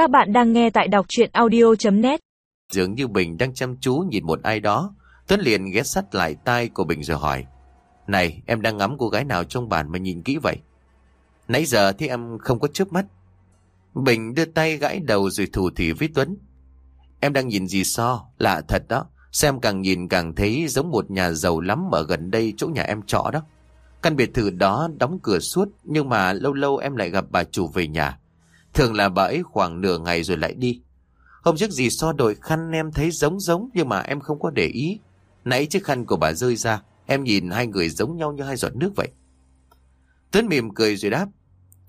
Các bạn đang nghe tại đọc chuyện audio.net Dường như Bình đang chăm chú nhìn một ai đó. Tuấn liền ghé sắt lại tai của Bình rồi hỏi. Này, em đang ngắm cô gái nào trong bàn mà nhìn kỹ vậy? Nãy giờ thì em không có chớp mắt. Bình đưa tay gãi đầu rồi thủ thỉ với Tuấn. Em đang nhìn gì so? Lạ thật đó. Xem càng nhìn càng thấy giống một nhà giàu lắm ở gần đây chỗ nhà em trọ đó. Căn biệt thự đó đóng cửa suốt nhưng mà lâu lâu em lại gặp bà chủ về nhà. Thường là bà ấy khoảng nửa ngày rồi lại đi. Hôm trước gì so đổi khăn em thấy giống giống nhưng mà em không có để ý. Nãy chiếc khăn của bà rơi ra, em nhìn hai người giống nhau như hai giọt nước vậy. Tuấn mỉm cười rồi đáp.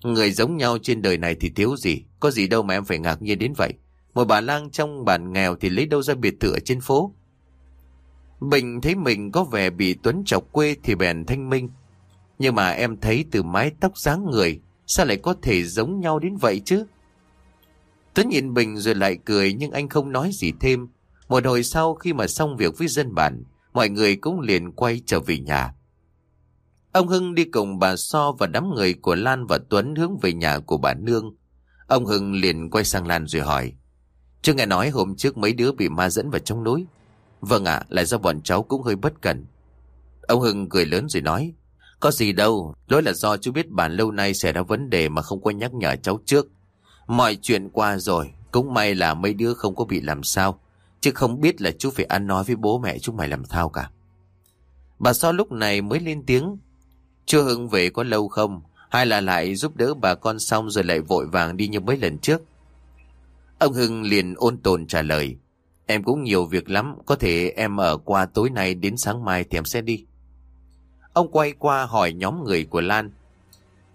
Người giống nhau trên đời này thì thiếu gì, có gì đâu mà em phải ngạc nhiên đến vậy. Một bà lang trong bản nghèo thì lấy đâu ra biệt thự ở trên phố. Bình thấy mình có vẻ bị Tuấn chọc quê thì bèn thanh minh. Nhưng mà em thấy từ mái tóc dáng người, sao lại có thể giống nhau đến vậy chứ? Tuấn nhìn Bình rồi lại cười nhưng anh không nói gì thêm. Một hồi sau khi mà xong việc với dân bản, mọi người cũng liền quay trở về nhà. Ông Hưng đi cùng bà So và đám người của Lan và Tuấn hướng về nhà của bà Nương. Ông Hưng liền quay sang Lan rồi hỏi. Chưa nghe nói hôm trước mấy đứa bị ma dẫn vào trong núi. Vâng ạ, là do bọn cháu cũng hơi bất cẩn. Ông Hưng cười lớn rồi nói. Có gì đâu, lỗi là do chú biết bản lâu nay xảy ra vấn đề mà không có nhắc nhở cháu trước. Mọi chuyện qua rồi, cũng may là mấy đứa không có bị làm sao. Chứ không biết là chú phải ăn nói với bố mẹ chúng mày làm thao cả. Bà So lúc này mới lên tiếng. Chưa Hưng về có lâu không? Hay là lại giúp đỡ bà con xong rồi lại vội vàng đi như mấy lần trước? Ông Hưng liền ôn tồn trả lời. Em cũng nhiều việc lắm, có thể em ở qua tối nay đến sáng mai thì em sẽ đi. Ông quay qua hỏi nhóm người của Lan.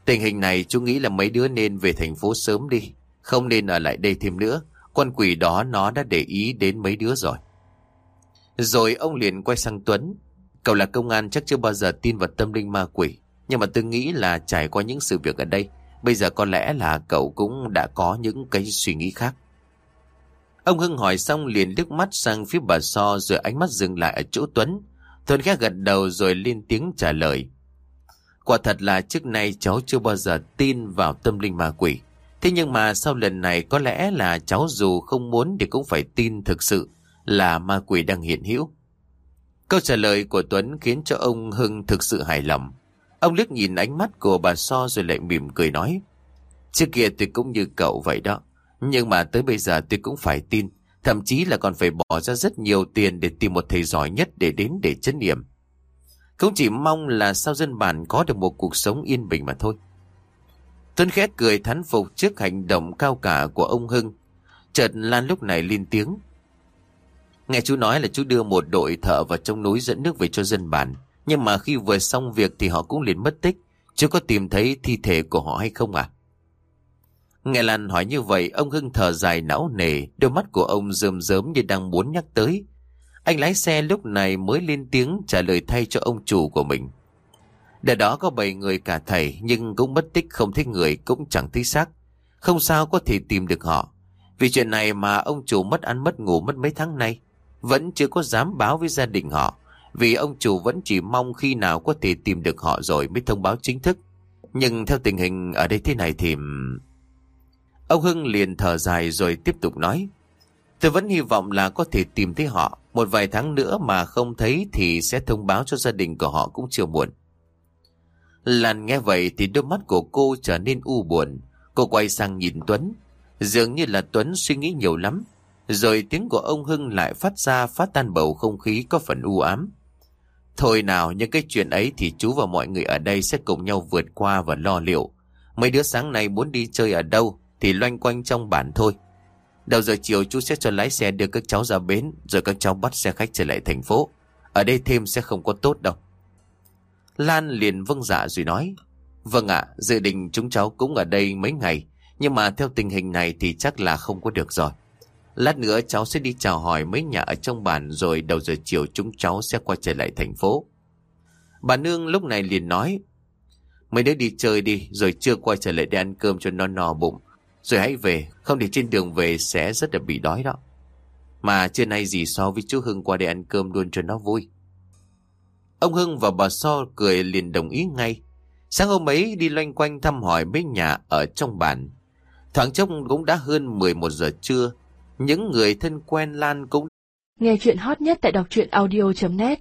Tình hình này chú nghĩ là mấy đứa nên về thành phố sớm đi, không nên ở lại đây thêm nữa. Con quỷ đó nó đã để ý đến mấy đứa rồi. Rồi ông liền quay sang Tuấn. Cậu là công an chắc chưa bao giờ tin vào tâm linh ma quỷ. Nhưng mà tôi nghĩ là trải qua những sự việc ở đây, bây giờ có lẽ là cậu cũng đã có những cái suy nghĩ khác. Ông Hưng hỏi xong liền liếc mắt sang phía bà So rồi ánh mắt dừng lại ở chỗ Tuấn thuần khẽ gật đầu rồi lên tiếng trả lời. Quả thật là trước nay cháu chưa bao giờ tin vào tâm linh ma quỷ. Thế nhưng mà sau lần này có lẽ là cháu dù không muốn thì cũng phải tin thực sự là ma quỷ đang hiện hữu. Câu trả lời của Tuấn khiến cho ông Hưng thực sự hài lòng. Ông liếc nhìn ánh mắt của bà So rồi lại mỉm cười nói. Trước kia tôi cũng như cậu vậy đó. Nhưng mà tới bây giờ tôi cũng phải tin. Thậm chí là còn phải bỏ ra rất nhiều tiền để tìm một thầy giỏi nhất để đến để chấn niệm. Không chỉ mong là sao dân bản có được một cuộc sống yên bình mà thôi. Tuấn khẽ cười thán phục trước hành động cao cả của ông Hưng. Chợt Lan lúc này lên tiếng. Nghe chú nói là chú đưa một đội thợ vào trong núi dẫn nước về cho dân bản. Nhưng mà khi vừa xong việc thì họ cũng liền mất tích. Chú có tìm thấy thi thể của họ hay không à? Nghe Lan hỏi như vậy, ông Hưng thở dài não nề, đôi mắt của ông rơm rớm như đang muốn nhắc tới. Anh lái xe lúc này mới lên tiếng trả lời thay cho ông chủ của mình. Để đó có 7 người cả thầy nhưng cũng mất tích không thấy người cũng chẳng thấy xác. Không sao có thể tìm được họ. Vì chuyện này mà ông chủ mất ăn mất ngủ mất mấy tháng nay. Vẫn chưa có dám báo với gia đình họ. Vì ông chủ vẫn chỉ mong khi nào có thể tìm được họ rồi mới thông báo chính thức. Nhưng theo tình hình ở đây thế này thì... Ông Hưng liền thở dài rồi tiếp tục nói. Tôi vẫn hy vọng là có thể tìm thấy họ. Một vài tháng nữa mà không thấy thì sẽ thông báo cho gia đình của họ cũng chưa muộn. Lan nghe vậy thì đôi mắt của cô trở nên u buồn. Cô quay sang nhìn Tuấn. Dường như là Tuấn suy nghĩ nhiều lắm. Rồi tiếng của ông Hưng lại phát ra phát tan bầu không khí có phần u ám. Thôi nào, những cái chuyện ấy thì chú và mọi người ở đây sẽ cùng nhau vượt qua và lo liệu. Mấy đứa sáng nay muốn đi chơi ở đâu thì loanh quanh trong bản thôi. Đầu giờ chiều chú sẽ cho lái xe đưa các cháu ra bến rồi các cháu bắt xe khách trở lại thành phố. Ở đây thêm sẽ không có tốt đâu. Lan liền vâng dạ rồi nói. Vâng ạ, dự định chúng cháu cũng ở đây mấy ngày. Nhưng mà theo tình hình này thì chắc là không có được rồi. Lát nữa cháu sẽ đi chào hỏi mấy nhà ở trong bản rồi đầu giờ chiều chúng cháu sẽ quay trở lại thành phố. Bà Nương lúc này liền nói. Mấy đứa đi chơi đi rồi chưa quay trở lại để ăn cơm cho nó no bụng. Rồi hãy về, không thì trên đường về sẽ rất là bị đói đó. Mà trưa nay gì so với chú Hưng qua đây ăn cơm luôn cho nó vui. Ông Hưng và bà So cười liền đồng ý ngay. Sáng hôm ấy đi loanh quanh thăm hỏi mấy nhà ở trong bản. Thoáng chốc cũng đã hơn 11 giờ trưa. Những người thân quen Lan cũng Nghe chuyện hot nhất tại đọc truyện audio.net